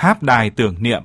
tháp đài tưởng niệm.